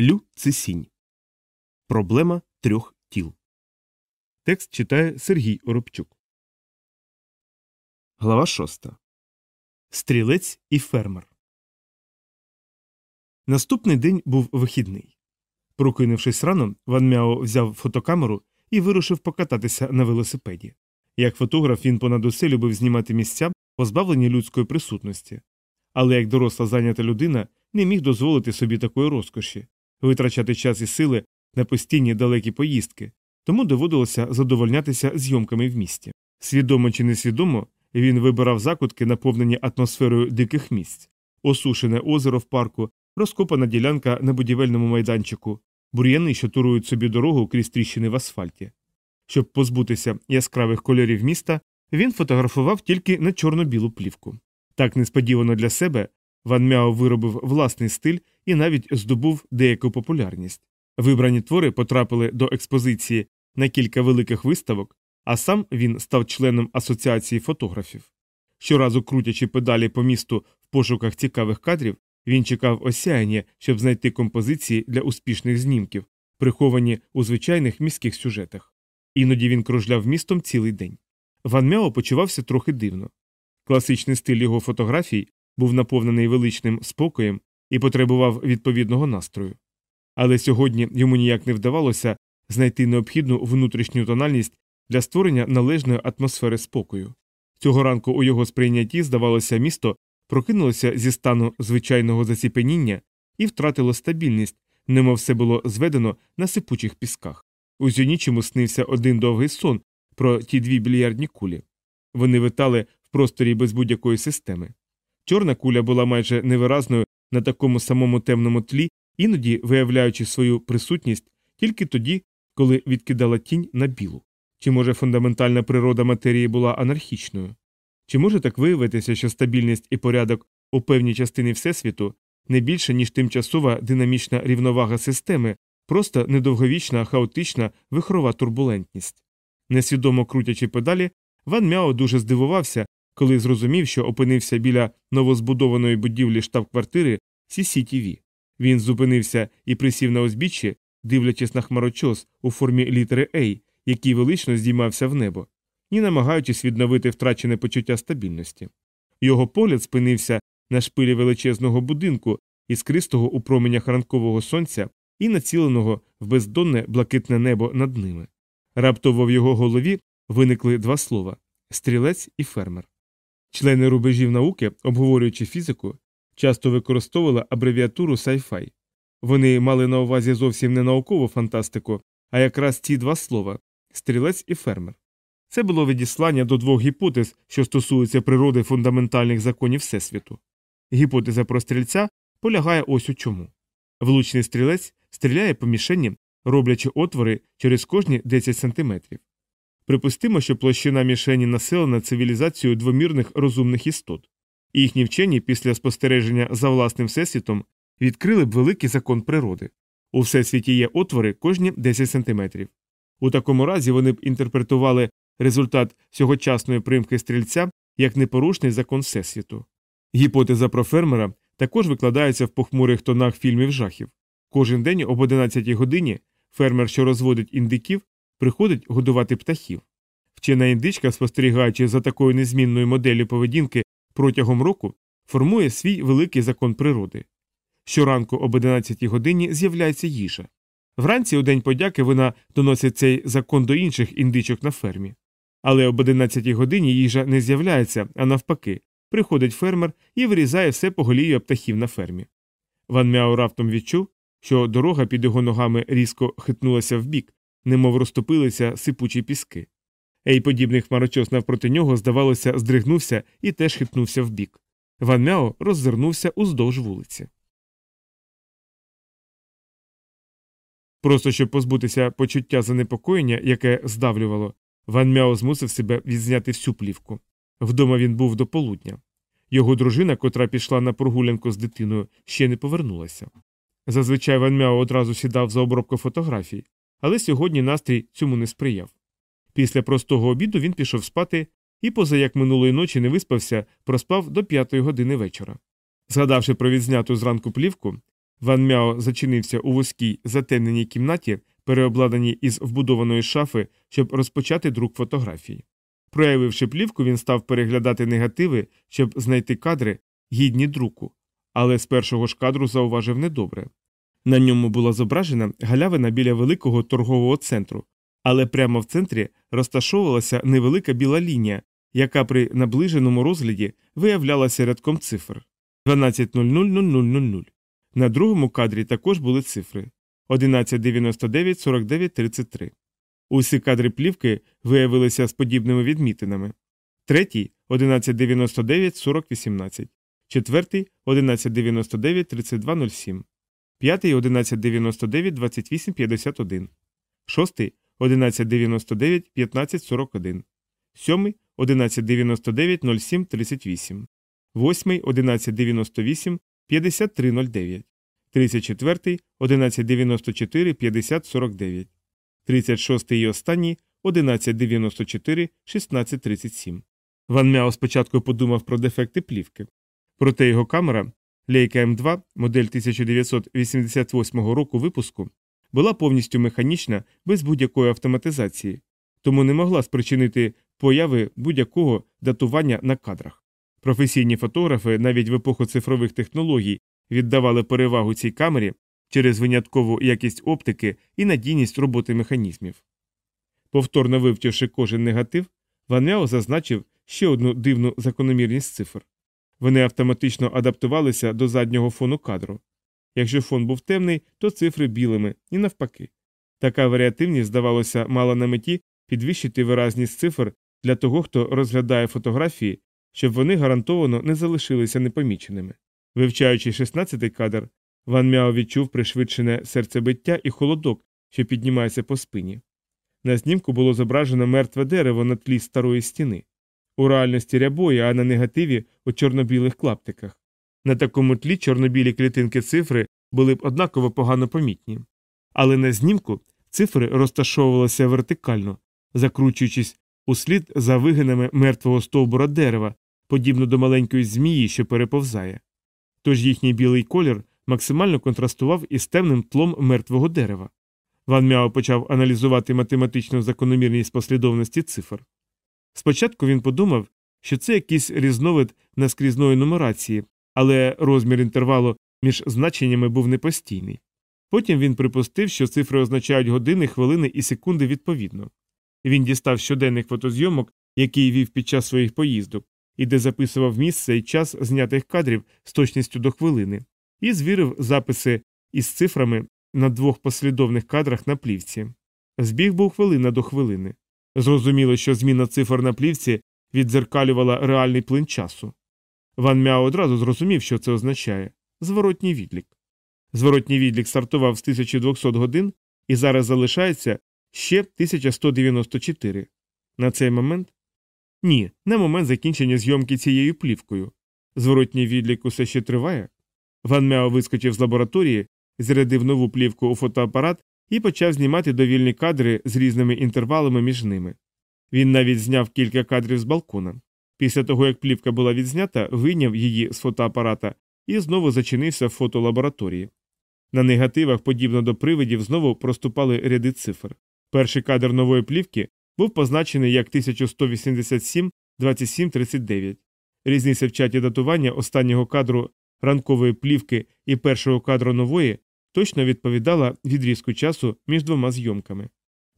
Лю Цисінь. Проблема трьох тіл. Текст читає Сергій Оробчук. Глава шоста. Стрілець і фермер. Наступний день був вихідний. Прокинувшись рано, Ван Мяо взяв фотокамеру і вирушив покататися на велосипеді. Як фотограф він понад усе любив знімати місця, позбавлені людської присутності. Але як доросла зайнята людина не міг дозволити собі такої розкоші витрачати час і сили на постійні далекі поїздки, тому доводилося задовольнятися зйомками в місті. Свідомо чи несвідомо він вибирав закутки, наповнені атмосферою диких місць, осушене озеро в парку, розкопана ділянка на будівельному майданчику, бур'яни, що турують собі дорогу крізь тріщини в асфальті. Щоб позбутися яскравих кольорів міста, він фотографував тільки на чорно-білу плівку. Так несподівано для себе Ван Мяо виробив власний стиль і навіть здобув деяку популярність. Вибрані твори потрапили до експозиції на кілька великих виставок, а сам він став членом асоціації фотографів. Щоразу крутячи педалі по місту в пошуках цікавих кадрів, він чекав осяяння, щоб знайти композиції для успішних знімків, приховані у звичайних міських сюжетах. Іноді він кружляв містом цілий день. Ван Мяо почувався трохи дивно. Класичний стиль його фотографій був наповнений величним спокоєм і потребував відповідного настрою. Але сьогодні йому ніяк не вдавалося знайти необхідну внутрішню тональність для створення належної атмосфери спокою. Цього ранку у його сприйнятті, здавалося, місто прокинулося зі стану звичайного заціпеніння і втратило стабільність, немов все було зведено на сипучих пісках. Усю ніч йому снився один довгий сон про ті дві більярдні кулі. Вони витали в просторі без будь-якої системи. Чорна куля була майже невиразною на такому самому темному тлі, іноді виявляючи свою присутність тільки тоді, коли відкидала тінь на білу. Чи може фундаментальна природа матерії була анархічною? Чи може так виявитися, що стабільність і порядок у певній частині Всесвіту не більше, ніж тимчасова динамічна рівновага системи, просто недовговічна, хаотична вихрова турбулентність? Несвідомо крутячи педалі, Ван Мяо дуже здивувався, коли зрозумів, що опинився біля новозбудованої будівлі штаб-квартири CCTV. Він зупинився і присів на узбіччі, дивлячись на хмарочос у формі літери A, який велично здіймався в небо, і намагаючись відновити втрачене почуття стабільності. Його погляд спинився на шпилі величезного будинку, іскристого у променях ранкового сонця і націленого в бездонне блакитне небо над ними. Раптово в його голові виникли два слова стрілець і фермер. Члени рубежів науки, обговорюючи фізику, часто використовували абревіатуру sci-fi. Вони мали на увазі зовсім не наукову фантастику, а якраз ці два слова стрілець і фермер. Це було відіслання до двох гіпотез, що стосуються природи фундаментальних законів Всесвіту. Гіпотеза про стрільця полягає ось у чому. Влучний стрілець стріляє по мішені, роблячи отвори через кожні 10 сантиметрів. Припустимо, що площина мішені населена цивілізацією двомірних розумних істот, і їхні вчені після спостереження за власним всесвітом відкрили б великий закон природи. У всесвіті є отвори кожні 10 сантиметрів. У такому разі вони б інтерпретували результат сьогочасної примки стрільця як непорушний закон Всесвіту. Гіпотеза про фермера також викладається в похмурих тонах фільмів жахів. Кожен день об 11 годині фермер, що розводить індиків, приходить годувати птахів. Вчена індичка, спостерігаючи за такою незмінною моделлю поведінки протягом року, формує свій великий закон природи. Щоранку об 11 годині з'являється їжа. Вранці у день подяки вона доносить цей закон до інших індичок на фермі. Але об 11 годині їжа не з'являється, а навпаки, приходить фермер і вирізає все поголів'я птахів на фермі. Ван Мяо раптом відчув, що дорога під його ногами різко хитнулася вбік, немов розтопилися сипучі піски. Ей, подібний хмарочос навпроти нього, здавалося, здригнувся і теж хитнувся вбік. Ван Мяо роззирнувся уздовж вулиці. Просто щоб позбутися почуття занепокоєння, яке здавлювало, Ван Мяо змусив себе відзняти всю плівку. Вдома він був до полудня. Його дружина, котра пішла на прогулянку з дитиною, ще не повернулася. Зазвичай Ван Мяо одразу сідав за обробку фотографій, але сьогодні настрій цьому не сприяв. Після простого обіду він пішов спати і, поза як минулої ночі не виспався, проспав до п'ятої години вечора. Згадавши про відзняту зранку плівку, Ван Мяо зачинився у вузькій затемненій кімнаті, переобладнаній із вбудованої шафи, щоб розпочати друк фотографій. Проявивши плівку, він став переглядати негативи, щоб знайти кадри, гідні друку, але з першого ж кадру зауважив недобре. На ньому була зображена галявина біля великого торгового центру, але прямо в центрі розташовувалася невелика біла лінія, яка при наближеному розгляді виявлялася рядком цифр 12.00.0000. На другому кадрі також були цифри 1199 49 33. Усі кадри плівки виявилися з подібними відмітинами. Третій 1199 40 18. Четвертий 1199 32 07. П'ятий 1199 28 51. Шостий 1199 15 41. Сьомий 1199 07 38. Восьмий 1198 5309. 34 1194 50 49. 36 і останній 1194 1637. Ван Мяо спочатку подумав про дефекти плівки. Проте його камера Leica М2, модель 1988 року випуску, була повністю механічна без будь-якої автоматизації, тому не могла спричинити появи будь-якого датування на кадрах. Професійні фотографи навіть в епоху цифрових технологій віддавали перевагу цій камері через виняткову якість оптики і надійність роботи механізмів. Повторно вивчивши кожен негатив, Ван Мяо зазначив ще одну дивну закономірність цифр. Вони автоматично адаптувалися до заднього фону кадру. Якщо фон був темний, то цифри білими, і навпаки. Така варіативність, здавалося, мала на меті підвищити виразність цифр для того, хто розглядає фотографії, щоб вони гарантовано не залишилися непоміченими. Вивчаючи 16-й кадр, Ван Мяо відчув пришвидшене серцебиття і холодок, що піднімається по спині. На знімку було зображено мертве дерево на тлі старої стіни, у реальності рябої, а на негативі у чорно-білих клаптиках. На такому тлі чорно-білі клітинки цифри були б однаково погано помітні. Але на знімку цифри розташовувалися вертикально, закручуючись услід за вигинами мертвого стовбура дерева, подібно до маленької змії, що переповзає. Тож їхній білий колір максимально контрастував із темним тлом мертвого дерева. Ван Мяо почав аналізувати математичну закономірність послідовності цифр. Спочатку він подумав, що це якийсь різновид наскрізної нумерації, але розмір інтервалу між значеннями був непостійний. Потім він припустив, що цифри означають години, хвилини і секунди відповідно. Він дістав щоденних фотозйомок, який вів під час своїх поїздок, і де записував місце і час знятих кадрів з точністю до хвилини, і звірив записи із цифрами на двох послідовних кадрах на плівці. Збіг був хвилина до хвилини. Зрозуміло, що зміна цифр на плівці віддзеркалювала реальний плин часу. Ван Мяо одразу зрозумів, що це означає зворотній відлік. Зворотній відлік стартував з 1200 годин і зараз залишається ще 1194. На цей момент? Ні, на момент закінчення зйомки цією плівкою. Зворотній відлік усе ще триває. Ван Мяо вискочив з лабораторії, зрядив нову плівку у фотоапарат і почав знімати довільні кадри з різними інтервалами між ними. Він навіть зняв кілька кадрів з балкона. Після того, як плівка була відзнята, вийняв її з фотоапарата і знову зачинився в фотолабораторії. На негативах, подібно до привидів, знову проступали ряди цифр. Перший кадр нової плівки був позначений як 1187 27 39. Різниця в чаті датування останнього кадру ранкової плівки і першого кадру нової точно відповідала відрізку часу між двома зйомками.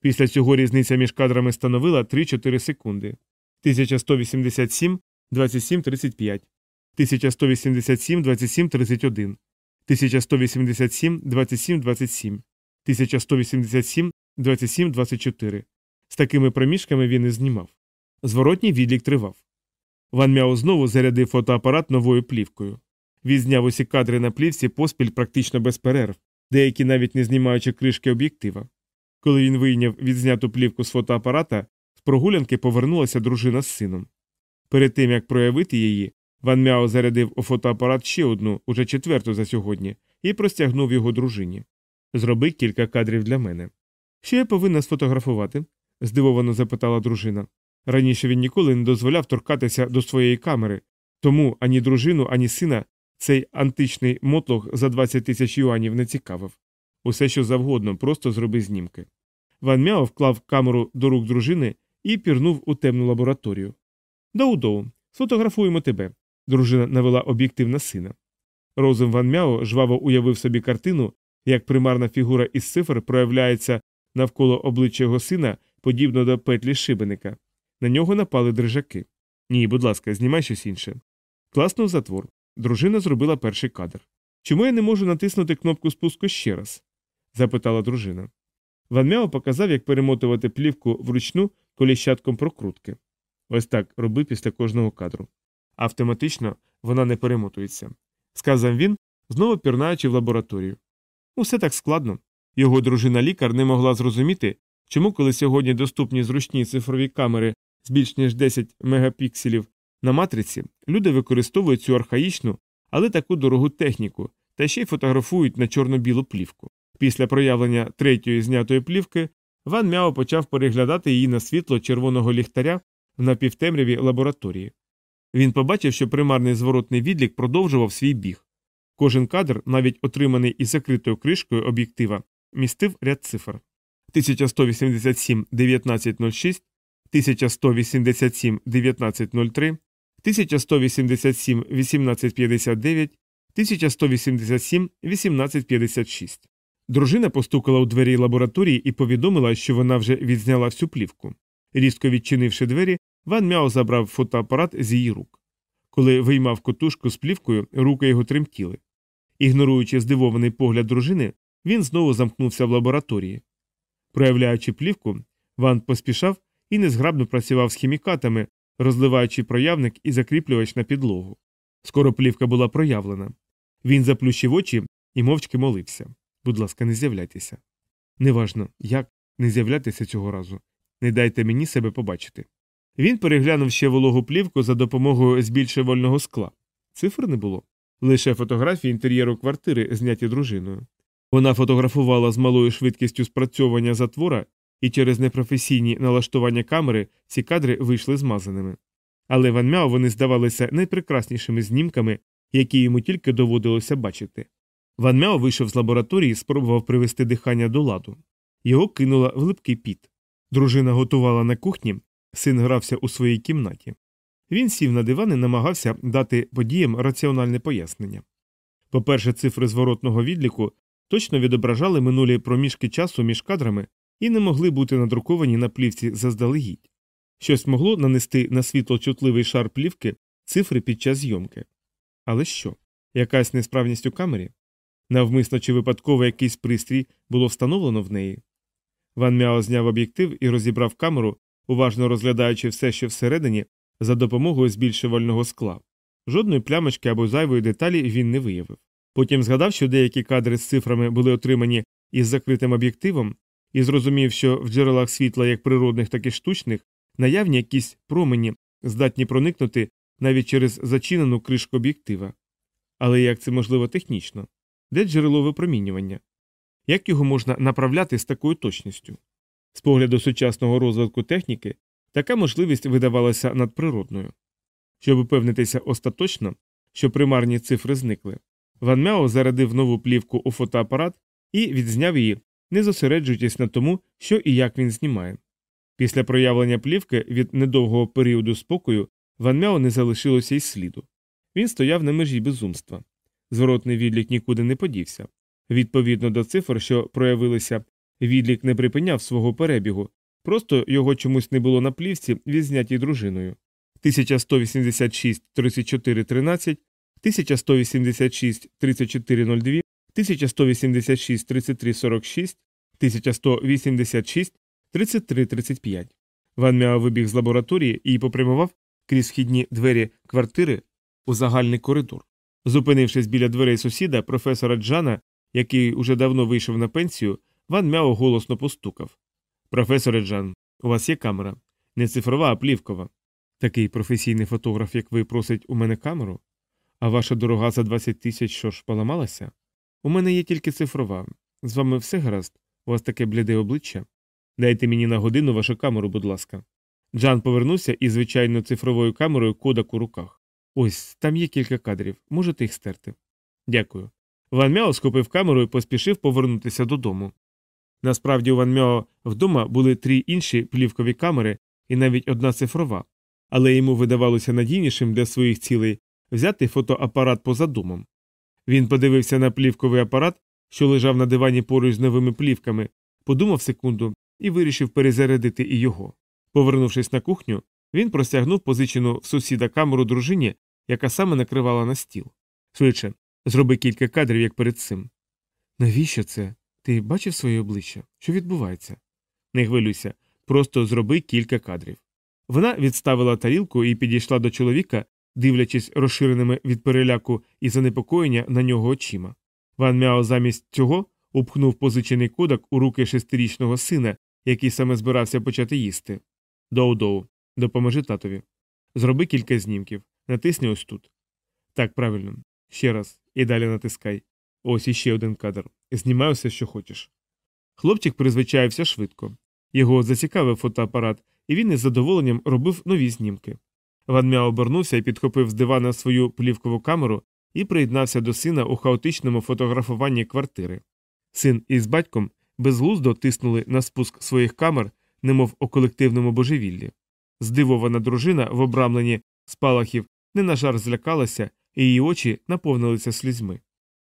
Після цього різниця між кадрами становила 3-4 секунди 1187 27 35, 1187 27 31, 1187 27 27, 1187 27 24. З такими проміжками він і знімав. Зворотній відлік тривав. Ван Мяо знову зарядив фотоапарат новою плівкою. Відзняв усі кадри на плівці поспіль практично без перерв, деякі навіть не знімаючи кришки об'єктива. Коли він вийняв відзняту плівку з фотоапарата, з прогулянки повернулася дружина з сином. Перед тим як проявити її, Ван Мяо зарядив у фотоапарат ще одну, уже четверту за сьогодні, і простягнув його дружині. Зроби кілька кадрів для мене. Що я повинна сфотографувати? здивовано запитала дружина. Раніше він ніколи не дозволяв торкатися до своєї камери, тому ані дружину, ані сина цей античний мотлох за 20 тисяч юанів не цікавив. Усе що завгодно, просто зроби знімки. Ван Мяо вклав камеру до рук дружини і пірнув у темну лабораторію. Доу-доу, сфотографуємо тебе. Дружина навела об'єктив на сина. Розум Ван Мяо жваво уявив собі картину, як примарна фігура із цифр проявляється навколо обличчя його сина, подібно до петлі шибеника. На нього напали дрижаки. Ні, будь ласка, знімай щось інше. Класнув затвор. Дружина зробила перший кадр. Чому я не можу натиснути кнопку спуску ще раз? запитала дружина. Ван Мяо показав, як перемотувати плівку вручну коліщатком прокрутки. Ось так роби після кожного кадру. Автоматично вона не перемотується. Сказав він, знову пірнаючи в лабораторію. Усе так складно. Його дружина лікар не могла зрозуміти, чому, коли сьогодні доступні зручні цифрові камери з більш ніж 10 мегапікселів на матриці, люди використовують цю архаїчну, але таку дорогу техніку та ще й фотографують на чорно-білу плівку. Після проявлення третьої знятої плівки Ван Мяо почав переглядати її на світло червоного ліхтаря в напівтемряві лабораторії. Він побачив, що примарний зворотний відлік продовжував свій біг. Кожен кадр, навіть отриманий із закритою кришкою об'єктива, містив ряд цифр 1187 1906, 1187 1903, 1187 1859, 1187 1856. Дружина постукала у двері лабораторії і повідомила, що вона вже відзняла всю плівку. Різко відчинивши двері, Ван Мяо забрав фотоапарат з її рук. Коли виймав котушку з плівкою, руки його тремтіли. Ігноруючи здивований погляд дружини, він знову замкнувся в лабораторії. Проявляючи плівку, Ван поспішав і незграбно працював з хімікатами, розливаючи проявник і закріплювач на підлогу. Скоро плівка була проявлена. Він заплющив очі і мовчки молився. Будь ласка, не з'являйтеся. Неважно, як не з'являтися цього разу. Не дайте мені себе побачити. Він переглянув ще вологу плівку за допомогою збільшувального скла. Цифр не було. Лише фотографії інтер'єру квартири, зняті дружиною. Вона фотографувала з малою швидкістю спрацьовування затвора, і через непрофесійні налаштування камери ці кадри вийшли змазаними. Але Ван Мяо вони здавалися найпрекраснішими знімками, які йому тільки доводилося бачити. Ван Мяо вийшов з лабораторії і спробував привести дихання до ладу. Його кинула в липкий піт. Дружина готувала на кухні, син грався у своїй кімнаті. Він сів на диван і намагався дати подіям раціональне пояснення. По-перше, цифри зворотного відліку точно відображали минулі проміжки часу між кадрами і не могли бути надруковані на плівці заздалегідь. Щось могло нанести на світло чутливий шар плівки цифри під час зйомки. Але що? Якась несправність у камері? Навмисно чи випадково якийсь пристрій було встановлено в неї. Ван Мяо зняв об'єктив і розібрав камеру, уважно розглядаючи все, що всередині, за допомогою збільшувального скла. Жодної плямочки або зайвої деталі він не виявив. Потім згадав, що деякі кадри з цифрами були отримані із закритим об'єктивом, і зрозумів, що в джерелах світла, як природних, так і штучних, наявні якісь промені, здатні проникнути навіть через зачинену кришку об'єктива. Але як це можливо технічно? Де джерело випромінювання? Як його можна направляти з такою точністю? З погляду сучасного розвитку техніки, така можливість видавалася надприродною. Щоб упевнитися остаточно, що примарні цифри зникли, Ван Мяо зарядив нову плівку у фотоапарат і відзняв її, не зосереджуючись на тому, що і як він знімає. Після проявлення плівки від недовгого періоду спокою Ван Мяо не залишилося й сліду. Він стояв на межі безумства. Зворотний відлік нікуди не подівся. Відповідно до цифр, що проявилися, відлік не припиняв свого перебігу, просто його чомусь не було на плівці, відзнятій дружиною. 1186 34 13, 1186 3402, 1186 33 46, 1186 33 35. Ван Мяо вибіг з лабораторії і попрямував крізь вхідні двері квартири у загальний коридор. Зупинившись біля дверей сусіда, професора Джана, який уже давно вийшов на пенсію, Ван Мяо голосно постукав. Професоре Джан, у вас є камера. Не цифрова, а плівкова. Такий професійний фотограф, як ви, просить у мене камеру? А ваша дорога за 20 тисяч що ж поламалася? У мене є тільки цифрова. З вами все гаразд? У вас таке бліде обличчя? Дайте мені на годину вашу камеру, будь ласка. Джан повернувся із звичайною цифровою камерою кодак у руках. Ось там є кілька кадрів, можете їх стерти. Дякую. Ван Мяо схопив камеру і поспішив повернутися додому. Насправді, у Ван Мяо вдома були три інші плівкові камери і навіть одна цифрова, але йому видавалося надійнішим для своїх цілей взяти фотоапарат поза домом. Він подивився на плівковий апарат, що лежав на дивані поруч з новими плівками, подумав секунду і вирішив перезарядити і його. Повернувшись на кухню, він простягнув позичену в сусіда камеру дружині, яка саме накривала на стіл. Швидше, зроби кілька кадрів, як перед цим. Навіщо це? Ти бачив своє обличчя? Що відбувається? Не хвилюйся, просто зроби кілька кадрів. Вона відставила тарілку і підійшла до чоловіка, дивлячись розширеними від переляку і занепокоєння на нього очима. Ван Мяо замість цього упхнув позичений кодак у руки шестирічного сина, який саме збирався почати їсти. Доу-доу, допоможи татові. Зроби кілька знімків, натисни ось тут. Так, правильно. Ще раз, і далі натискай. Ось іще один кадр. Знімай усе, що хочеш. Хлопчик призвичаєвся швидко. Його зацікавив фотоапарат, і він із задоволенням робив нові знімки. Ван Мяо обернувся і підхопив з дивана свою плівкову камеру і приєднався до сина у хаотичному фотографуванні квартири. Син із батьком безглуздо тиснули на спуск своїх камер, немов у колективному божевіллі. Здивована дружина в обрамленні спалахів не на жар злякалася, і її очі наповнилися слізьми.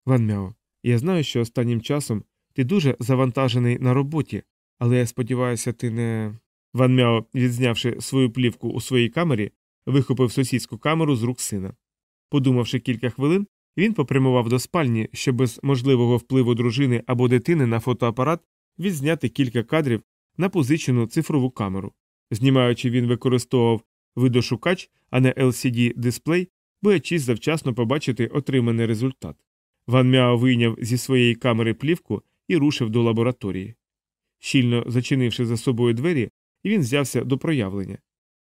Ван Мяо, я знаю, що останнім часом ти дуже завантажений на роботі, але я сподіваюся, ти не. Ван Мяо, відзнявши свою плівку у своїй камері, вихопив сусідську камеру з рук сина. Подумавши кілька хвилин, він попрямував до спальні, щоб без можливого впливу дружини або дитини на фотоапарат відзняти кілька кадрів на позичену цифрову камеру. Знімаючи, він використовував видошукач, а не LCD дисплей, боячись завчасно побачити отриманий результат. Ван Мяо вийняв зі своєї камери плівку і рушив до лабораторії. Щільно зачинивши за собою двері, він взявся до проявлення.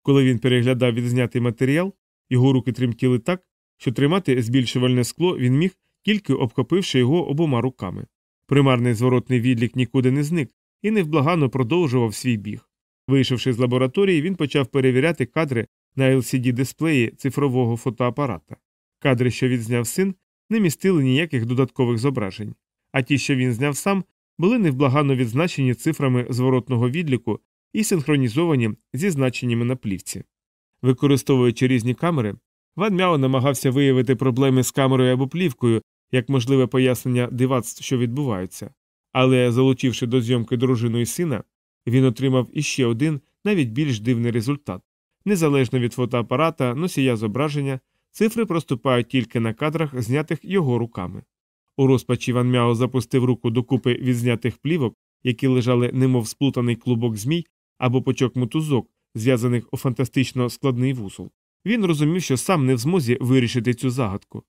Коли він переглядав відзнятий матеріал, його руки тремтіли так, що тримати збільшувальне скло він міг, тільки обхопивши його обома руками. Примарний зворотний відлік нікуди не зник і невблаганно продовжував свій біг. Вийшовши з лабораторії, він почав перевіряти кадри на LCD дисплеї цифрового фотоапарата. Кадри, що відзняв син, не містили ніяких додаткових зображень, а ті, що він зняв сам, були невблаганно відзначені цифрами зворотного відліку і синхронізовані зі значеннями на плівці. Використовуючи різні камери, Ван Мяо намагався виявити проблеми з камерою або плівкою як можливе пояснення дивацтв, що відбуваються, але, залучивши до зйомки дружину і сина, він отримав іще один навіть більш дивний результат. Незалежно від фотоапарата, носія зображення, цифри проступають тільки на кадрах, знятих його руками. У розпачі Ван Мяо запустив руку до купи відзнятих плівок, які лежали немов сплутаний клубок змій або почок мотузок, зв'язаних у фантастично складний вузол. Він розумів, що сам не в змозі вирішити цю загадку.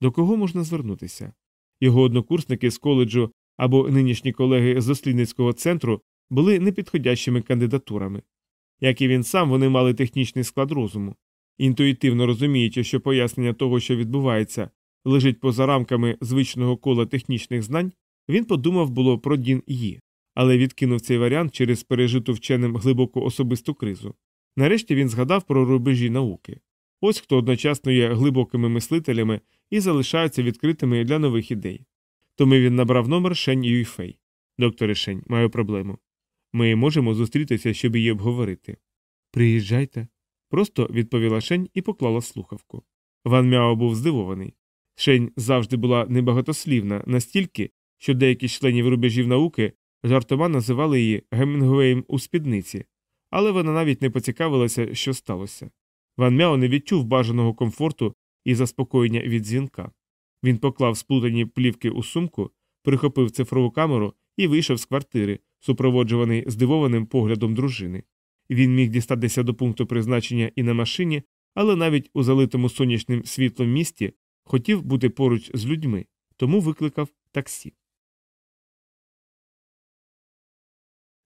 До кого можна звернутися? Його однокурсники з коледжу або нинішні колеги з дослідницького центру були непідходящими кандидатурами. Як і він сам, вони мали технічний склад розуму. Інтуїтивно розуміючи, що пояснення того, що відбувається, лежить поза рамками звичного кола технічних знань, він подумав було про Дін Ї, але відкинув цей варіант через пережиту вченим глибоку особисту кризу. Нарешті він згадав про рубежі науки. Ось хто одночасно є глибокими мислителями і залишаються відкритими для нових ідей. Тому він набрав номер Шень Юйфей. Докторе Шень, маю проблему. Ми можемо зустрітися, щоб її обговорити. Приїжджайте. Просто відповіла Шень і поклала слухавку. Ван Мяо був здивований. Шень завжди була небагатослівна, настільки, що деякі членів рубежів науки жартома називали її Гемінгуеєм у спідниці, але вона навіть не поцікавилася, що сталося. Ван Мяо не відчув бажаного комфорту і заспокоєння від дзвінка. Він поклав сплутані плівки у сумку, прихопив цифрову камеру і вийшов з квартири, супроводжуваний здивованим поглядом дружини. Він міг дістатися до пункту призначення і на машині, але навіть у залитому сонячним світлом місті хотів бути поруч з людьми, тому викликав таксі.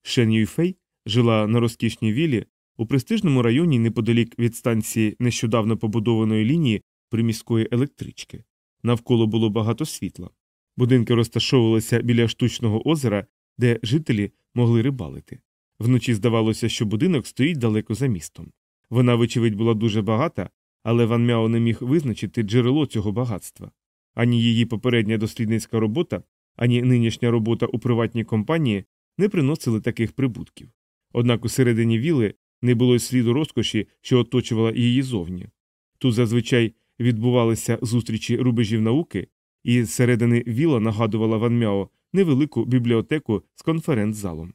Шен Юйфей жила на розкішній вілі у престижному районі неподалік від станції нещодавно побудованої лінії приміської електрички. Навколо було багато світла. Будинки розташовувалися біля штучного озера, де жителі могли рибалити. Вночі здавалося, що будинок стоїть далеко за містом. Вона, вочевидь, була дуже багата, але Ван Мяо не міг визначити джерело цього багатства. Ані її попередня дослідницька робота, ані нинішня робота у приватній компанії не приносили таких прибутків. Однак у середині віли не було й сліду розкоші, що оточувала її зовні. Тут зазвичай відбувалися зустрічі рубежів науки, і зсередини віла нагадувала Ван Мяо невелику бібліотеку з конференц-залом.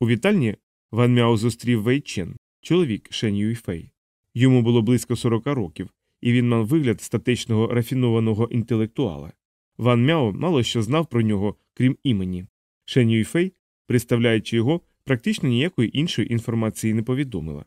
У вітальні Ван Мяо зустрів Вей Чен, чоловік Шен Юйфей. Йому було близько 40 років, і він мав вигляд статичного рафінованого інтелектуала. Ван Мяо мало що знав про нього, крім імені. Шен Юйфей, представляючи його, практично ніякої іншої інформації не повідомила.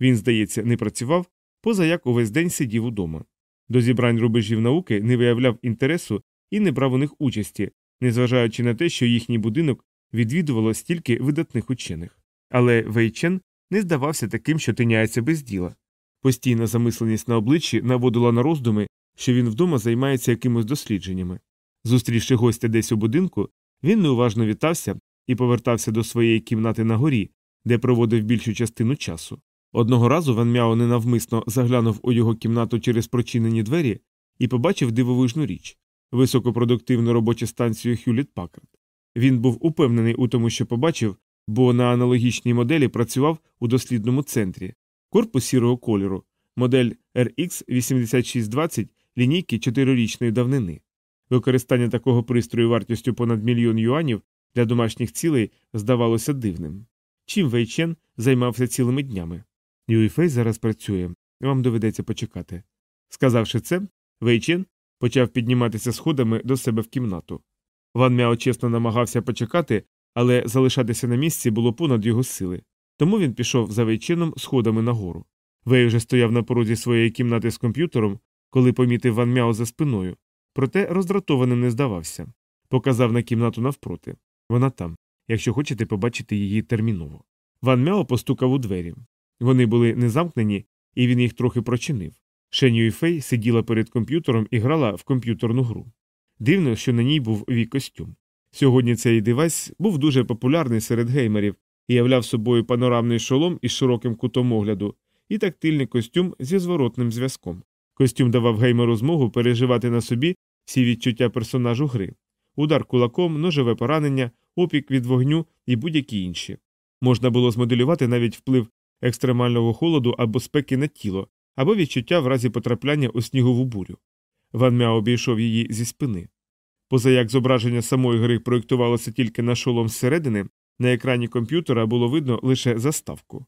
Він, здається, не працював, поза як увесь день сидів удома. До зібрань рубежів науки не виявляв інтересу і не брав у них участі, незважаючи на те, що їхній будинок відвідувало стільки видатних учених. Але Вейчен не здавався таким, що тиняється без діла. Постійна замисленість на обличчі наводила на роздуми, що він вдома займається якимось дослідженнями. Зустрівши гостя десь у будинку, він неуважно вітався і повертався до своєї кімнати на горі, де проводив більшу частину часу. Одного разу Ван Мяо ненавмисно заглянув у його кімнату через прочинені двері і побачив дивовижну річ високопродуктивну робочу станцію Хюліт Пакард. Він був упевнений у тому, що побачив, бо на аналогічній моделі працював у дослідному центрі корпус сірого кольору, модель RX 8620 лінійки чотирирічної давнини. Використання такого пристрою вартістю понад мільйон юанів для домашніх цілей здавалося дивним. Чим Вейчен займався цілими днями. Юйфей зараз працює, вам доведеться почекати. Сказавши це, Вейчен почав підніматися сходами до себе в кімнату. Ван Мяо чесно намагався почекати, але залишатися на місці було понад його сили. Тому він пішов за Вейченом сходами нагору. Вей вже стояв на порозі своєї кімнати з комп'ютером, коли помітив Ван Мяо за спиною, проте роздратованим не здавався. Показав на кімнату навпроти. Вона там, якщо хочете побачити її терміново. Ван Мяо постукав у двері. Вони були не замкнені, і він їх трохи прочинив. Шен Юйфей сиділа перед комп'ютером і грала в комп'ютерну гру. Дивно, що на ній був вій костюм. Сьогодні цей девайс був дуже популярний серед геймерів і являв собою панорамний шолом із широким кутом огляду і тактильний костюм зі зворотним зв'язком. Костюм давав геймеру змогу переживати на собі всі відчуття персонажу гри удар кулаком, ножове поранення, опік від вогню і будь-які інші. Можна було змоделювати навіть вплив екстремального холоду або спеки на тіло, або відчуття в разі потрапляння у снігову бурю. Ван Мяо обійшов її зі спини. Поза як зображення самої гри проєктувалося тільки на шолом зсередини, на екрані комп'ютера було видно лише заставку.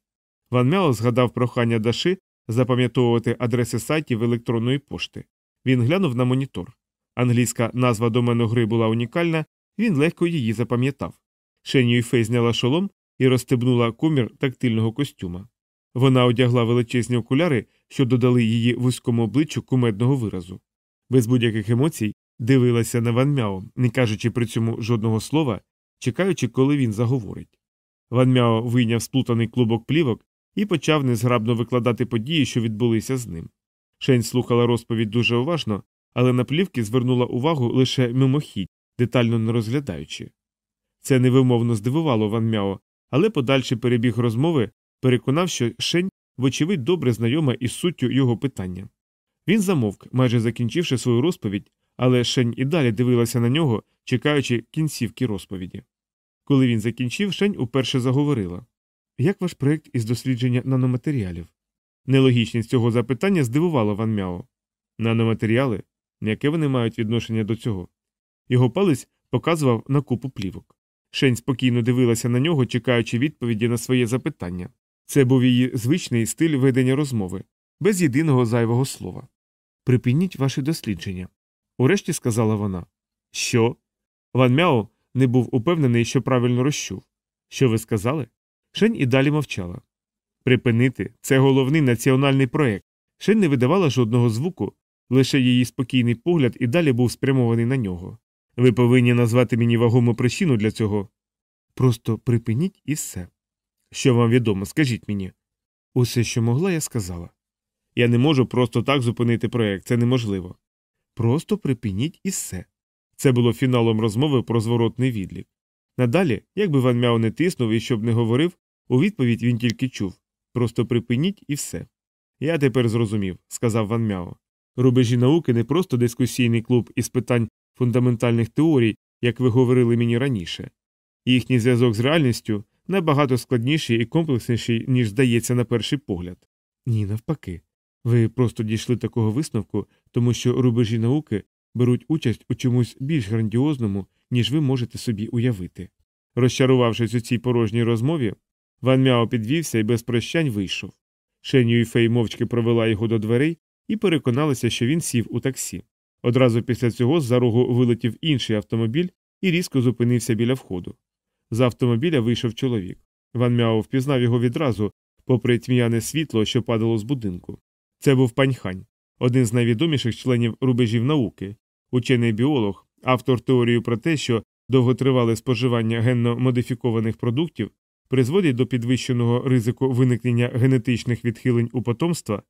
Ван Мяо згадав прохання Даши запам'ятовувати адреси сайтів електронної пошти. Він глянув на монітор. Англійська назва домену гри була унікальна, він легко її запам'ятав. Шеню Фей зняла шолом і розстебнула комір тактильного костюма. Вона одягла величезні окуляри, що додали її вузькому обличчю кумедного виразу. Без будь-яких емоцій дивилася на Ван Мяо, не кажучи при цьому жодного слова, чекаючи, коли він заговорить. Ван Мяо вийняв сплутаний клубок плівок і почав незграбно викладати події, що відбулися з ним. Шень слухала розповідь дуже уважно, але на плівки звернула увагу лише мимохідь, детально не розглядаючи. Це невимовно здивувало Ван Мяо, але подальший перебіг розмови переконав, що Шень, вочевидь, добре знайома із суттю його питання. Він замовк, майже закінчивши свою розповідь, але Шень і далі дивилася на нього, чекаючи кінцівки розповіді. Коли він закінчив, Шень уперше заговорила Як ваш проєкт із дослідження наноматеріалів? Нелогічність цього запитання здивувала Ван Мяо. Наноматеріали? Яке вони мають відношення до цього? Його палець показував на купу плівок. Шень спокійно дивилася на нього, чекаючи відповіді на своє запитання. Це був її звичний стиль ведення розмови, без єдиного зайвого слова. Припиніть ваші дослідження. Урешті сказала вона. Що? Ван Мяо не був упевнений, що правильно розчув. Що ви сказали? Шень і далі мовчала. Припинити це головний національний проект. Шень не видавала жодного звуку, лише її спокійний погляд і далі був спрямований на нього. Ви повинні назвати мені вагому причину для цього. Просто припиніть і все. Що вам відомо, скажіть мені. Усе, що могла, я сказала. Я не можу просто так зупинити проект, це неможливо. Просто припиніть і все. Це було фіналом розмови про зворотний відлік. Надалі, якби Ван Мяо не тиснув і щоб не говорив, у відповідь він тільки чув просто припиніть і все. Я тепер зрозумів, сказав Ван Мяо. Рубежі науки не просто дискусійний клуб із питань фундаментальних теорій, як ви говорили мені раніше. Їхній зв'язок з реальністю набагато складніший і комплексніший, ніж здається на перший погляд. Ні, навпаки. Ви просто дійшли такого висновку, тому що рубежі науки беруть участь у чомусь більш грандіозному, ніж ви можете собі уявити. Розчарувавшись у цій порожній розмові, Ван Мяо підвівся і без прощань вийшов. Шен Юйфей мовчки провела його до дверей і переконалася, що він сів у таксі. Одразу після цього з за рогу вилетів інший автомобіль і різко зупинився біля входу. З автомобіля вийшов чоловік. Ван Мяо впізнав його відразу, попри тьмяне світло, що падало з будинку. Це був паньхань, один з найвідоміших членів рубежів науки, учений біолог, автор теорії про те, що довготривале споживання генно модифікованих продуктів призводить до підвищеного ризику виникнення генетичних відхилень у потомства,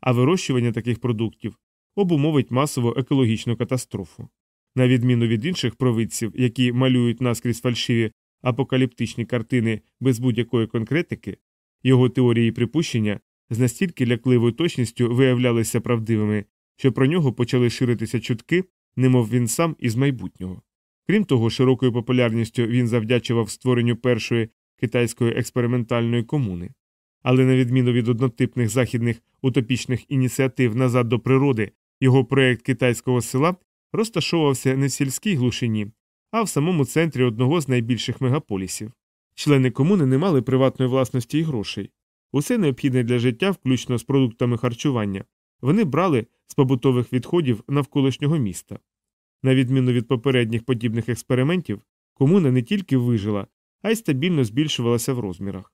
а вирощування таких продуктів обумовить масову екологічну катастрофу. На відміну від інших провидців, які малюють наскрізь фальшиві апокаліптичні картини без будь-якої конкретики, його теорії припущення з настільки лякливою точністю виявлялися правдивими, що про нього почали ширитися чутки, немов він сам із майбутнього. Крім того, широкою популярністю він завдячував створенню першої китайської експериментальної комуни. Але на відміну від однотипних західних утопічних ініціатив назад до природи, його проєкт китайського села розташовувався не в сільській глушині, а в самому центрі одного з найбільших мегаполісів. Члени комуни не мали приватної власності і грошей. Усе необхідне для життя, включно з продуктами харчування, вони брали з побутових відходів навколишнього міста. На відміну від попередніх подібних експериментів, комуна не тільки вижила, а й стабільно збільшувалася в розмірах.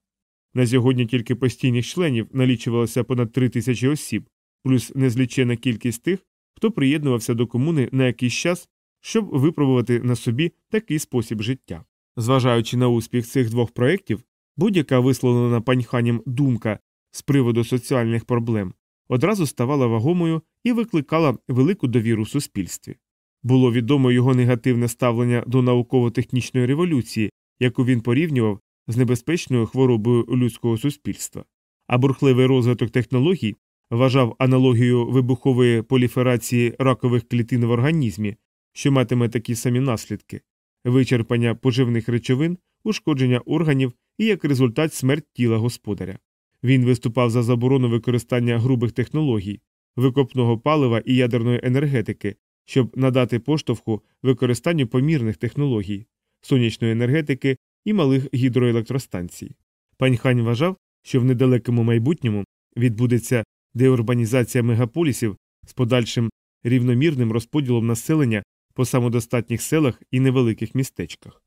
На сьогодні тільки постійних членів налічувалося понад три тисячі осіб, плюс незлічена кількість тих, хто приєднувався до комуни на якийсь час, щоб випробувати на собі такий спосіб життя. Зважаючи на успіх цих двох проєктів, будь-яка висловлена паньханням думка з приводу соціальних проблем одразу ставала вагомою і викликала велику довіру в суспільстві. Було відомо його негативне ставлення до науково-технічної революції, яку він порівнював з небезпечною хворобою людського суспільства, а бурхливий розвиток технологій вважав аналогію вибухової поліферації ракових клітин в організмі, що матиме такі самі наслідки вичерпання поживних речовин, ушкодження органів і як результат смерть тіла господаря. Він виступав за заборону використання грубих технологій, викопного палива і ядерної енергетики, щоб надати поштовху використанню помірних технологій, сонячної енергетики і малих гідроелектростанцій. Пань Хань вважав, що в недалекому майбутньому відбудеться деурбанізація мегаполісів з подальшим рівномірним розподілом населення по самодостатніх селах і невеликих містечках.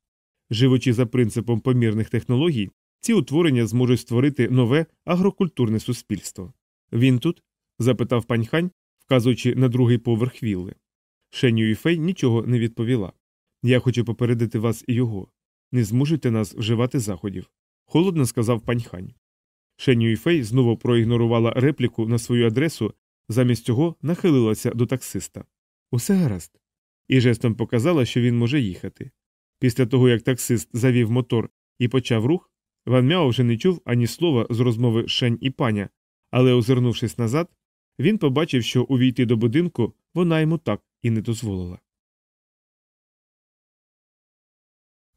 Живучи за принципом помірних технологій, ці утворення зможуть створити нове агрокультурне суспільство. Він тут? запитав пань Хань, вказуючи на другий поверх вілли. Шеню і Фей нічого не відповіла. Я хочу попередити вас і його. Не змушуйте нас вживати заходів. Холодно сказав пань Хань. Шеню Фей знову проігнорувала репліку на свою адресу, замість цього нахилилася до таксиста. Усе гаразд. І жестом показала, що він може їхати. Після того, як таксист завів мотор і почав рух, Ван Мяо вже не чув ані слова з розмови Шень і паня, але, озирнувшись назад, він побачив, що увійти до будинку вона йому так і не дозволила.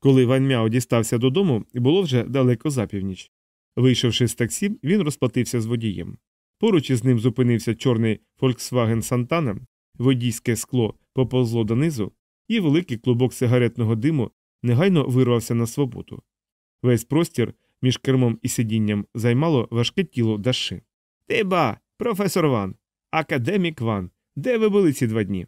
Коли Ван Мяо дістався додому, було вже далеко за північ. Вийшовши з таксі, він розплатився з водієм. Поруч із ним зупинився чорний Volkswagen Santana, водійське скло поповзло донизу, і великий клубок сигаретного диму негайно вирвався на свободу. Весь простір між кермом і сидінням займало важке тіло Даши. Ти ба, професор Ван, академік Ван, де ви були ці два дні?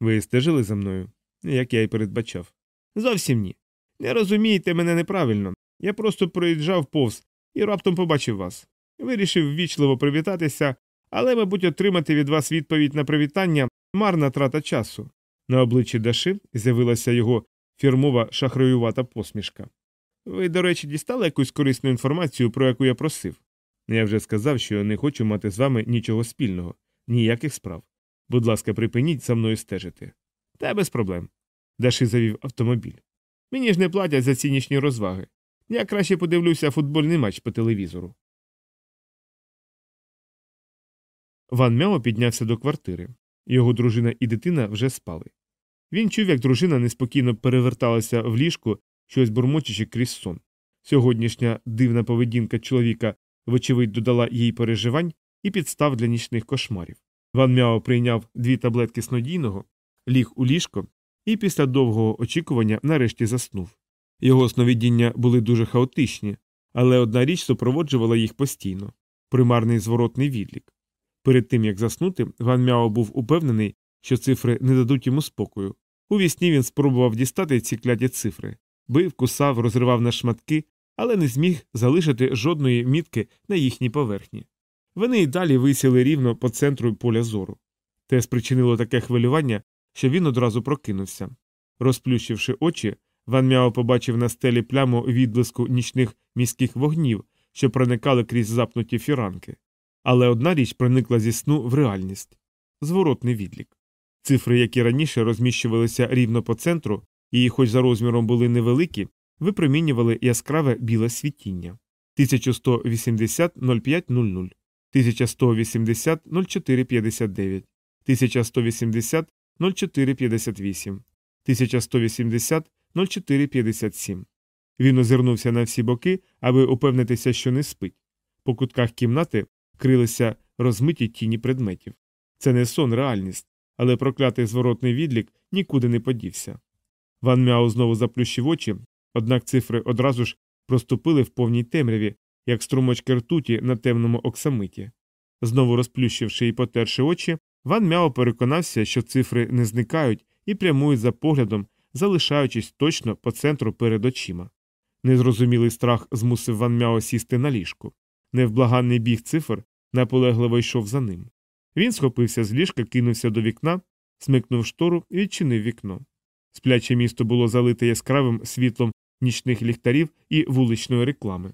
Ви стежили за мною, як я й передбачав. Зовсім ні. Не розумієте мене неправильно. Я просто проїжджав повз і раптом побачив вас. Вирішив ввічливо привітатися, але, мабуть, отримати від вас відповідь на привітання марна трата часу. На обличчі Даши з'явилася його фірмова шахраювата посмішка. Ви, до речі, дістали якусь корисну інформацію, про яку я просив? Я вже сказав, що не хочу мати з вами нічого спільного, ніяких справ. Будь ласка, припиніть за мною стежити. Та без проблем. Даши завів автомобіль. Мені ж не платять за цінічні розваги. Я краще подивлюся футбольний матч по телевізору. Ван Мяо піднявся до квартири. Його дружина і дитина вже спали. Він чув, як дружина неспокійно переверталася в ліжку, щось бурмочучи крізь сон. Сьогоднішня дивна поведінка чоловіка, вочевидь, додала їй переживань і підстав для нічних кошмарів. Ван Мяо прийняв дві таблетки снодійного, ліг у ліжко і після довгого очікування нарешті заснув. Його сновидіння були дуже хаотичні, але одна річ супроводжувала їх постійно примарний зворотний відлік. Перед тим як заснути, Ван Мяо був упевнений, що цифри не дадуть йому спокою. У вісні він спробував дістати ці кляті цифри, бив, кусав, розривав на шматки, але не зміг залишити жодної мітки на їхній поверхні. Вони й далі висіли рівно по центру поля зору. Те спричинило таке хвилювання, що він одразу прокинувся. Розплющивши очі, Ван Мяо побачив на стелі пляму відблиску нічних міських вогнів, що проникали крізь запнуті фіранки. Але одна річ проникла зі сну в реальність зворотний відлік. Цифри, які раніше розміщувалися рівно по центру, і, хоч за розміром були невеликі, випромінювали яскраве біле світіння 1180 0500, 1180 0459, 1180 0458, 1180 0457. Він озирнувся на всі боки, аби упевнитися, що не спить. По кутках кімнати крилися розмиті тіні предметів. Це не сон, реальність, але проклятий зворотний відлік нікуди не подівся. Ван Мяо знову заплющив очі, однак цифри одразу ж проступили в повній темряві, як струмочки ртуті на темному оксамиті. Знову розплющивши і потерши очі, Ван Мяо переконався, що цифри не зникають і прямують за поглядом, залишаючись точно по центру перед очима. Незрозумілий страх змусив Ван Мяо сісти на ліжку. Невблаганний біг цифр наполегливо йшов за ним. Він схопився з ліжка, кинувся до вікна, смикнув штору і відчинив вікно. Спляче місто було залите яскравим світлом нічних ліхтарів і вуличної реклами.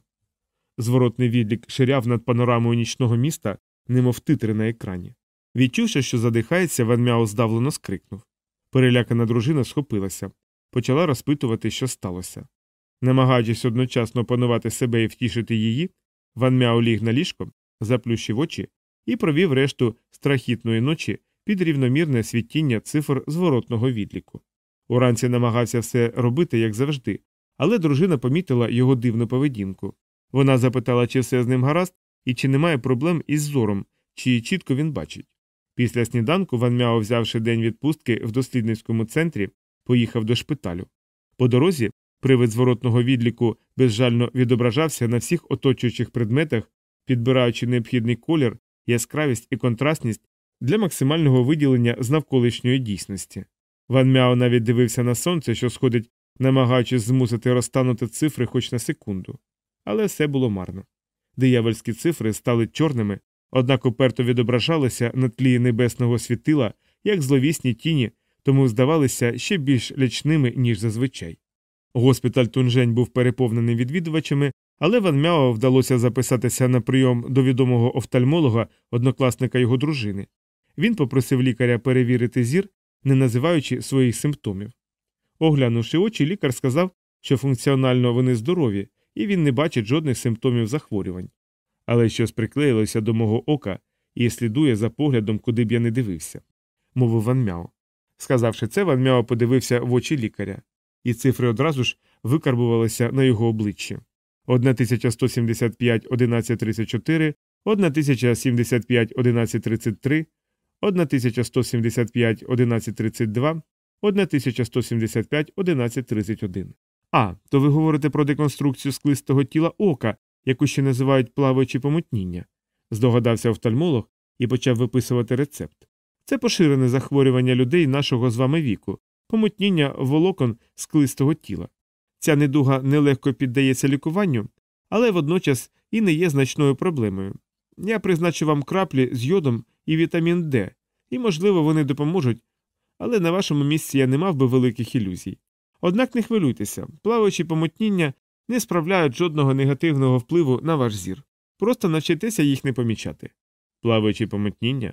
Зворотний відлік ширяв над панорамою нічного міста, немов титри на екрані. Відчувши, що задихається, Ван Мяо здавлено скрикнув. Перелякана дружина схопилася, почала розпитувати, що сталося. Намагаючись одночасно опанувати себе і втішити її, Ван Мяо ліг на ліжко, заплющив очі і провів решту страхітної ночі під рівномірне світіння цифр зворотного відліку. Уранці намагався все робити, як завжди, але дружина помітила його дивну поведінку. Вона запитала, чи все з ним гаразд і чи немає проблем із зором, чи чітко він бачить. Після сніданку Ван Мяо, взявши день відпустки в дослідницькому центрі, поїхав до шпиталю. По дорозі привид зворотного відліку безжально відображався на всіх оточуючих предметах, підбираючи необхідний колір, яскравість і контрастність для максимального виділення з навколишньої дійсності. Ван Мяо навіть дивився на сонце, що сходить, намагаючись змусити розтанути цифри хоч на секунду. Але все було марно. Диявольські цифри стали чорними, однак уперто відображалися на тлі небесного світила, як зловісні тіні, тому здавалися ще більш лячними, ніж зазвичай. Госпіталь Тунжень був переповнений відвідувачами, але Ван Мяо вдалося записатися на прийом до відомого офтальмолога, однокласника його дружини. Він попросив лікаря перевірити зір, не називаючи своїх симптомів. Оглянувши очі, лікар сказав, що функціонально вони здорові, і він не бачить жодних симптомів захворювань. Але щось приклеїлося до мого ока і слідує за поглядом, куди б я не дивився, мовив Ван Мяо. Сказавши це, Ван Мяо подивився в очі лікаря, і цифри одразу ж викарбувалися на його обличчі. 1175 1134, 1075 1133, 1175 1132, 1175 1131. А, то ви говорите про деконструкцію склистого тіла ока, яку ще називають плаваючі помутніння, здогадався офтальмолог і почав виписувати рецепт. Це поширене захворювання людей нашого з вами віку, помутніння волокон склистого тіла. Ця недуга нелегко піддається лікуванню, але водночас і не є значною проблемою. Я призначу вам краплі з йодом і вітамін Д, і, можливо, вони допоможуть, але на вашому місці я не мав би великих ілюзій. Однак не хвилюйтеся, плаваючі помутніння не справляють жодного негативного впливу на ваш зір. Просто навчитеся їх не помічати. Плаваючі помутніння?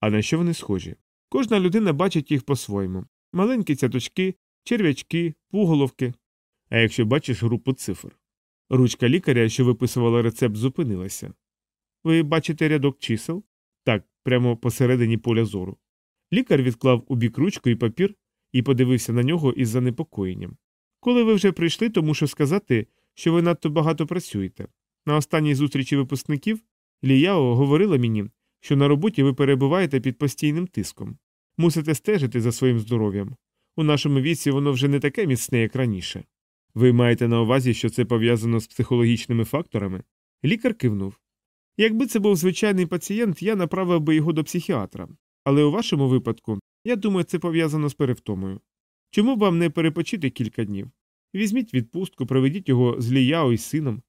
А на що вони схожі? Кожна людина бачить їх по-своєму маленькі цяточки, черв'ячки, пуголовки. А якщо бачиш групу цифр. Ручка лікаря, що виписувала рецепт, зупинилася. Ви бачите рядок чисел? Так, прямо посередині поля зору. Лікар відклав у бік ручку і папір і подивився на нього із занепокоєнням. Коли ви вже прийшли, то мушу сказати, що ви надто багато працюєте. На останній зустрічі випускників Ліяо говорила мені, що на роботі ви перебуваєте під постійним тиском. Мусите стежити за своїм здоров'ям. У нашому віці воно вже не таке міцне, як раніше. Ви маєте на увазі, що це пов'язано з психологічними факторами? Лікар кивнув. Якби це був звичайний пацієнт, я направив би його до психіатра. Але у вашому випадку, я думаю, це пов'язано з перевтомою. Чому вам не перепочити кілька днів? Візьміть відпустку, проведіть його з Ліяо із сином.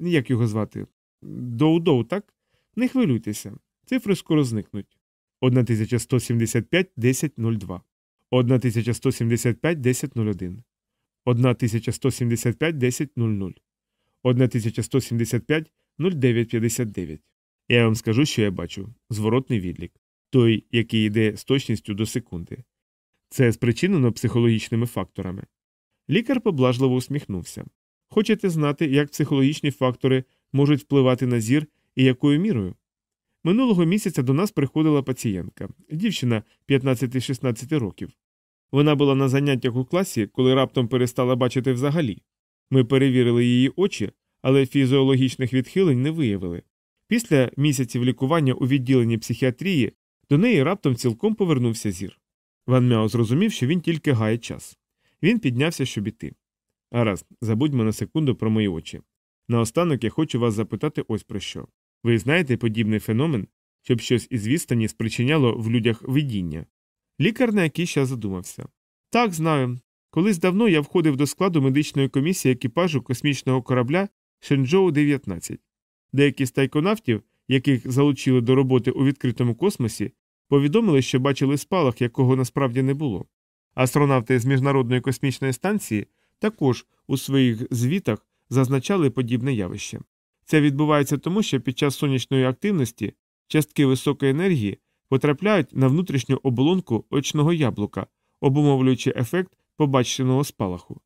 Як його звати? Доу-доу, так? Не хвилюйтеся. Цифри скоро зникнуть. 1175 1002 1175 1001 1175 1000 1175 0959. Я вам скажу, що я бачу зворотний відлік той, який йде з точністю до секунди. Це спричинено психологічними факторами. Лікар поблажливо усміхнувся. Хочете знати, як психологічні фактори можуть впливати на зір і якою мірою? Минулого місяця до нас приходила пацієнтка, дівчина 15-16 років. Вона була на заняттях у класі, коли раптом перестала бачити взагалі. Ми перевірили її очі, але фізіологічних відхилень не виявили. Після місяців лікування у відділенні психіатрії до неї раптом цілком повернувся зір. Ван Мяо зрозумів, що він тільки гає час. Він піднявся, щоб іти. Гаразд, забудьмо на секунду про мої очі. Наостанок я хочу вас запитати ось про що. Ви знаєте подібний феномен, щоб щось із відстані спричиняло в людях видіння? Лікар на якийсь час задумався. Так, знаю. Колись давно я входив до складу медичної комісії екіпажу космічного корабля Шенджоу 19. Деякі з тайконавтів, яких залучили до роботи у відкритому космосі, повідомили, що бачили спалах, якого насправді не було. Астронавти з міжнародної космічної станції також у своїх звітах зазначали подібне явище. Це відбувається тому, що під час сонячної активності частки високої енергії потрапляють на внутрішню оболонку очного яблука, обумовлюючи ефект побаченого спалаху.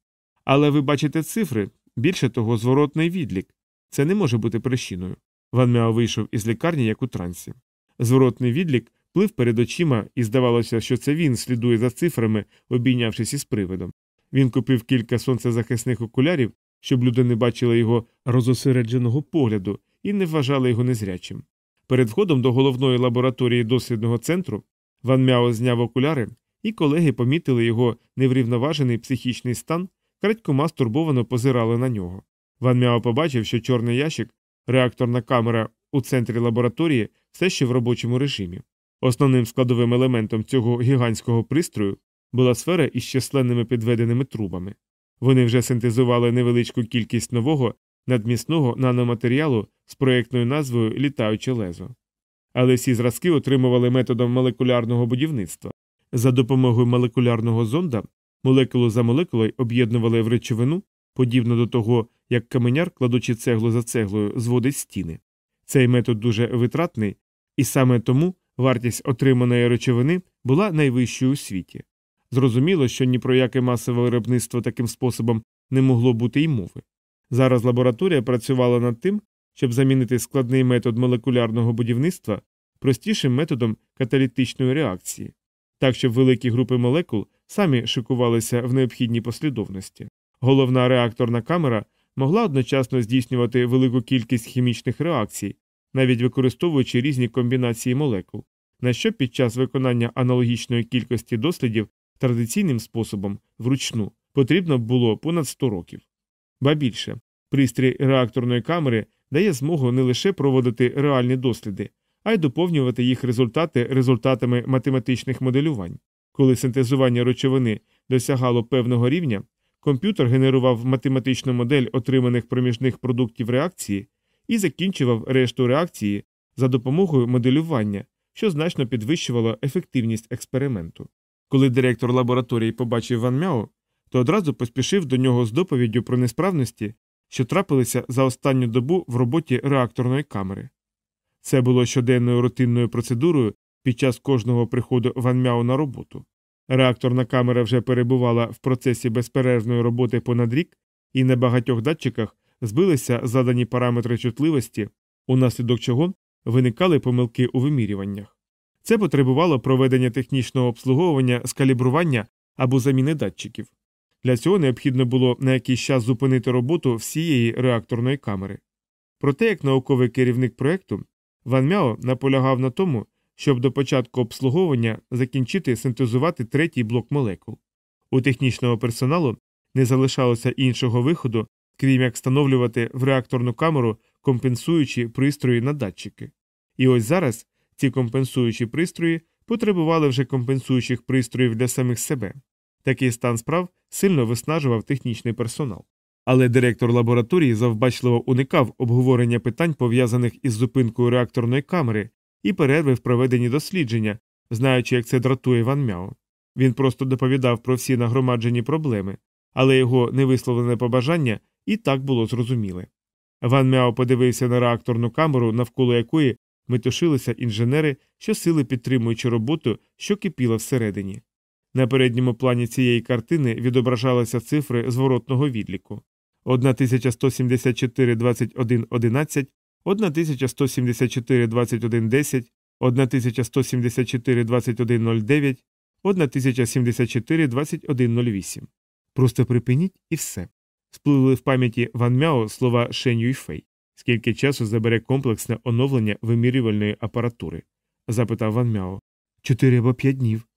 Але ви бачите цифри, більше того, зворотний відлік. Це не може бути причиною. Ван Мяо вийшов із лікарні, як у трансі. Зворотний відлік плив перед очима, і здавалося, що це він слідує за цифрами, обійнявшись із привидом. Він купив кілька сонцезахисних окулярів, щоб люди не бачили його розосередженого погляду і не вважали його незрячим. Перед входом до головної лабораторії дослідного центру Ван Мяо зняв окуляри, і колеги помітили його неврівноважений психічний стан, крадькома стурбовано позирали на нього. Ван Мяо побачив, що чорний ящик, реакторна камера у центрі лабораторії, все ще в робочому режимі. Основним складовим елементом цього гігантського пристрою була сфера із численними підведеними трубами. Вони вже синтезували невеличку кількість нового надмісного наноматеріалу з проєктною назвою Літаюче лезо. Але всі зразки отримували методом молекулярного будівництва. За допомогою молекулярного зонда молекулу за молекулою об'єднували в речовину, подібно до того, як каменяр, кладучи цеглу за цеглою, зводить стіни. Цей метод дуже витратний, і саме тому вартість отриманої речовини була найвищою у світі. Зрозуміло, що ні про яке масове виробництво таким способом не могло бути й мови. Зараз лабораторія працювала над тим, щоб замінити складний метод молекулярного будівництва простішим методом каталітичної реакції, так щоб великі групи молекул самі шикувалися в необхідній послідовності. Головна реакторна камера могла одночасно здійснювати велику кількість хімічних реакцій, навіть використовуючи різні комбінації молекул, на що під час виконання аналогічної кількості дослідів традиційним способом вручну потрібно було понад 100 років. Ба більше, пристрій реакторної камери дає змогу не лише проводити реальні досліди, а й доповнювати їх результати результатами математичних моделювань. Коли синтезування речовини досягало певного рівня, комп'ютер генерував математичну модель отриманих проміжних продуктів реакції і закінчував решту реакції за допомогою моделювання, що значно підвищувало ефективність експерименту. Коли директор лабораторії побачив Ван Мяо, то одразу поспішив до нього з доповіддю про несправності, що трапилися за останню добу в роботі реакторної камери. Це було щоденною рутинною процедурою під час кожного приходу Ван Мяо на роботу. Реакторна камера вже перебувала в процесі безперервної роботи понад рік, і на багатьох датчиках збилися задані параметри чутливості, унаслідок чого виникали помилки у вимірюваннях. Це потребувало проведення технічного обслуговування, скалібрування або заміни датчиків. Для цього необхідно було на якийсь час зупинити роботу всієї реакторної камери. Проте, як науковий керівник проєкту, Ван Мяо наполягав на тому, щоб до початку обслуговування закінчити синтезувати третій блок молекул. У технічного персоналу не залишалося іншого виходу, крім як встановлювати в реакторну камеру компенсуючі пристрої на датчики. І ось зараз ці компенсуючі пристрої потребували вже компенсуючих пристроїв для самих себе. Такий стан справ сильно виснажував технічний персонал. Але директор лабораторії завбачливо уникав обговорення питань, пов'язаних із зупинкою реакторної камери, і перерви в проведенні дослідження, знаючи, як це дратує Ван Мяо. Він просто доповідав про всі нагромаджені проблеми, але його невисловлене побажання і так було зрозуміле. Ван Мяо подивився на реакторну камеру, навколо якої метушилися інженери, що сили підтримуючи роботу, що кипіла всередині. На передньому плані цієї картини відображалися цифри зворотного відліку 1174 21 11, 1174 21 10, 1174 21 09, 1074 21 08. Просто припиніть і все. Спливли в пам'яті Ван Мяо слова Шень Юйфей. Скільки часу забере комплексне оновлення вимірювальної апаратури? запитав Ван Мяо. Чотири або п'ять днів.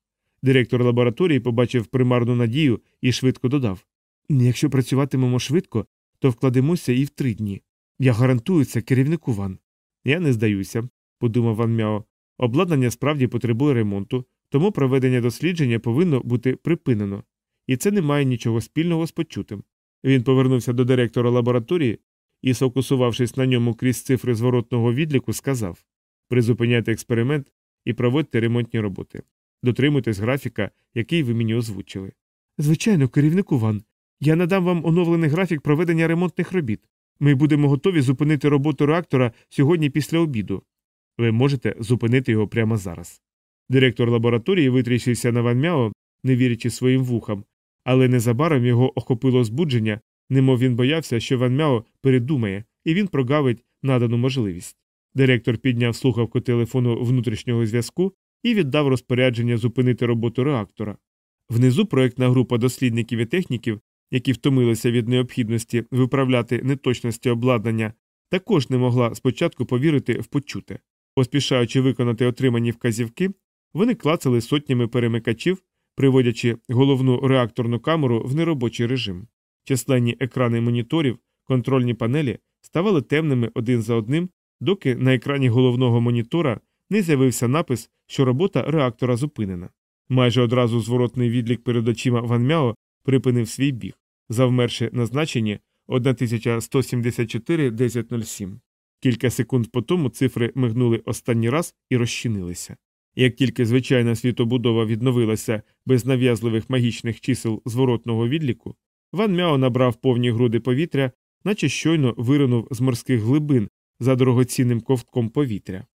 Директор лабораторії побачив примарну надію і швидко додав Якщо працюватимемо швидко, то вкладемося і в три дні. Я гарантую це керівнику Ван. Я не здаюся, подумав Ван Мяо. Обладнання справді потребує ремонту, тому проведення дослідження повинно бути припинено, і це не має нічого спільного з почутим. Він повернувся до директора лабораторії і, сфокусувавшись на ньому крізь цифри зворотного відліку, сказав Призупиняйте експеримент і проводьте ремонтні роботи. Дотримуйтесь графіка, який ви мені озвучили. Звичайно, керівнику Ван. Я надам вам оновлений графік проведення ремонтних робіт. Ми будемо готові зупинити роботу реактора сьогодні після обіду. Ви можете зупинити його прямо зараз. Директор лабораторії витріщився на Ван Мяо, не вірячи своїм вухам, але незабаром його охопило збудження, немов він боявся, що Ван Мяо передумає, і він прогавить надану можливість. Директор підняв слухавку телефону внутрішнього зв'язку і віддав розпорядження зупинити роботу реактора. Внизу проєктна група дослідників і техніків, які втомилися від необхідності виправляти неточності обладнання, також не могла спочатку повірити в почуте. Поспішаючи виконати отримані вказівки, вони клацали сотнями перемикачів, приводячи головну реакторну камеру в неробочий режим. Численні екрани моніторів, контрольні панелі ставали темними один за одним, доки на екрані головного монітора не з'явився напис, що робота реактора зупинена. Майже одразу зворотний відлік перед очима Ван Мяо припинив свій біг, завмерши на значенні 1174 1007. Кілька секунд по тому цифри мигнули останній раз і розчинилися. Як тільки звичайна світобудова відновилася без нав'язливих магічних чисел зворотного відліку, Ван Мяо набрав повні груди повітря, наче щойно виринув з морських глибин за дорогоцінним ковтком повітря.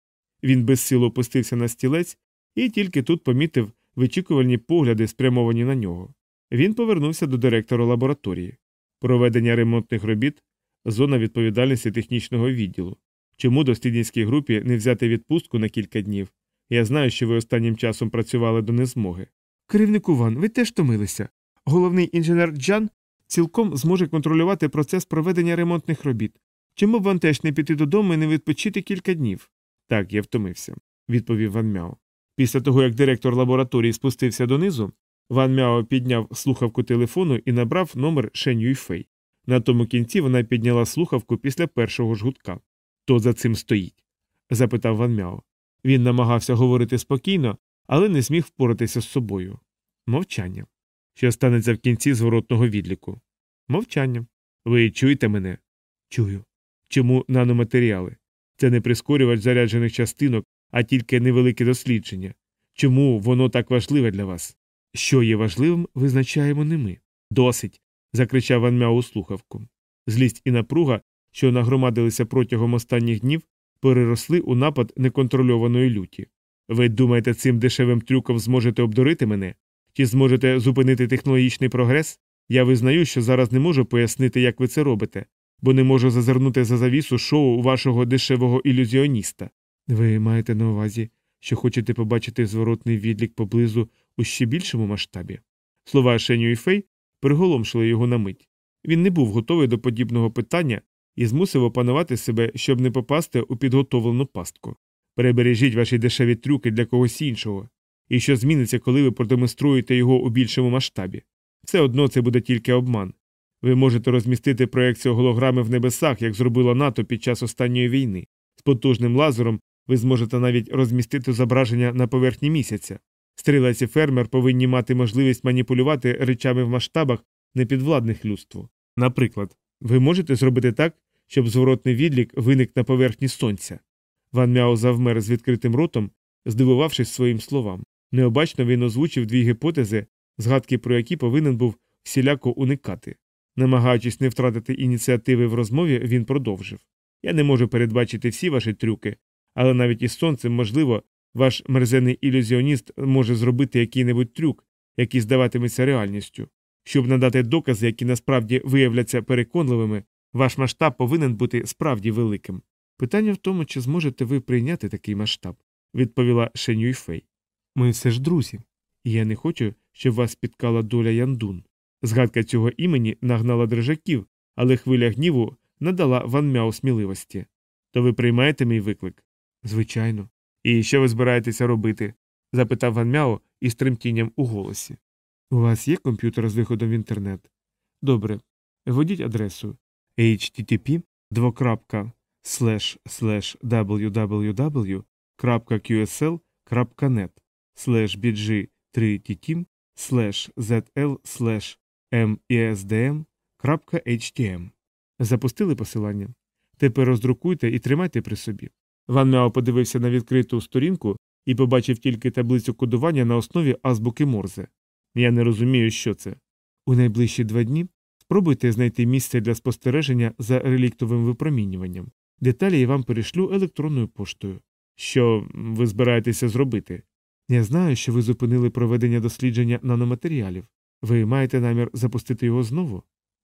Він безсило опустився на стілець і тільки тут помітив вичікувальні погляди, спрямовані на нього. Він повернувся до директора лабораторії. Проведення ремонтних робіт зона відповідальності технічного відділу. Чому дослідницькій групі не взяти відпустку на кілька днів? Я знаю, що ви останнім часом працювали до незмоги. Керівнику Ван, ви теж томилися. Головний інженер Джан цілком зможе контролювати процес проведення ремонтних робіт. Чому б вам теж не піти додому і не відпочити кілька днів? Так, я втомився, відповів Ван Мяо. Після того, як директор лабораторії спустився донизу, Ван Мяо підняв слухавку телефону і набрав номер Шень Юйфей. На тому кінці вона підняла слухавку після першого ж гудка. Хто за цим стоїть? запитав Ван Мяо. Він намагався говорити спокійно, але не зміг впоратися з собою. Мовчання. Що станеться в кінці зворотного відліку? Мовчання. Ви чуєте мене? Чую. Чому наноматеріали? Це не прискорювач заряджених частинок, а тільки невелике дослідження. Чому воно так важливе для вас? Що є важливим, визначаємо не ми. Досить. закричав Ван Мяу слухавку. Злість і напруга, що нагромадилися протягом останніх днів, переросли у напад неконтрольованої люті. Ви думаєте, цим дешевим трюком зможете обдурити мене? Чи зможете зупинити технологічний прогрес? Я визнаю, що зараз не можу пояснити, як ви це робите, бо не можу зазирнути за завісу шоу вашого дешевого ілюзіоніста. Ви маєте на увазі, що хочете побачити зворотний відлік поблизу у ще більшому масштабі? Слова Шеню і Фей приголомшили його на мить. Він не був готовий до подібного питання і змусив опанувати себе, щоб не попасти у підготовлену пастку. Перебережіть ваші дешеві трюки для когось іншого. І що зміниться, коли ви продемонструєте його у більшому масштабі? Все одно це буде тільки обман. Ви можете розмістити проекцію голограми в небесах, як зробило НАТО під час останньої війни. З потужним лазером ви зможете навіть розмістити зображення на поверхні місяця. Стрілець і фермер повинні мати можливість маніпулювати речами в масштабах, непідвладних людству. Наприклад, ви можете зробити так, щоб зворотний відлік виник на поверхні сонця. Ван Мяо завмер з відкритим ротом, здивувавшись своїм словам. Необачно він озвучив дві гіпотези, згадки про які повинен був всіляко уникати. Намагаючись не втратити ініціативи в розмові, він продовжив Я не можу передбачити всі ваші трюки, але навіть із сонцем, можливо, ваш мерзений ілюзіоніст може зробити який-небудь трюк, який здаватиметься реальністю. Щоб надати докази, які насправді виявляться переконливими, ваш масштаб повинен бути справді великим. Питання в тому, чи зможете ви прийняти такий масштаб, відповіла Шень Юйфей. Ми все ж друзі, і я не хочу, щоб вас спіткала доля Яндун. Згадка цього імені нагнала дрижаків, але хвиля гніву надала Ван Мяу сміливості. То ви приймаєте мій виклик? Звичайно. І що ви збираєтеся робити? запитав Ван Мяо із тремтінням у голосі. У вас є комп'ютер з виходом в інтернет? Добре. Вводіть адресу http www.qsl.net bg 3 ttim slash zl slash misdm.htm. Запустили посилання. Тепер роздрукуйте і тримайте при собі. Ван Мяо подивився на відкриту сторінку і побачив тільки таблицю кодування на основі азбуки Морзе. Я не розумію, що це. У найближчі два дні спробуйте знайти місце для спостереження за реліктовим випромінюванням. Деталі я вам перешлю електронною поштою. Що ви збираєтеся зробити? Я знаю, що ви зупинили проведення дослідження наноматеріалів. Ви маєте намір запустити його знову?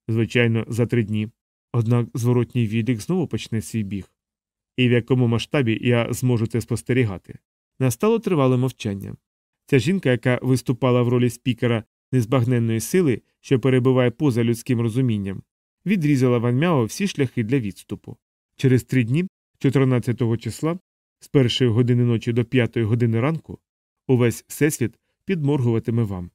Звичайно, за три дні. Однак зворотній відлік знову почне свій біг. І в якому масштабі я зможу це спостерігати? Настало тривале мовчання. Ця жінка, яка виступала в ролі спікера незбагненної сили, що перебуває поза людським розумінням, відрізала Ван Мяо всі шляхи для відступу. Через три дні, 14 числа, з першої години ночі до п'ятої години ранку, увесь всесвіт підморгуватиме вам.